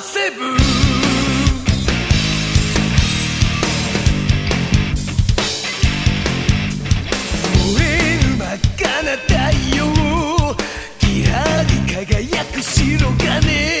セブン燃える真っ赤な太陽キラリ輝く白金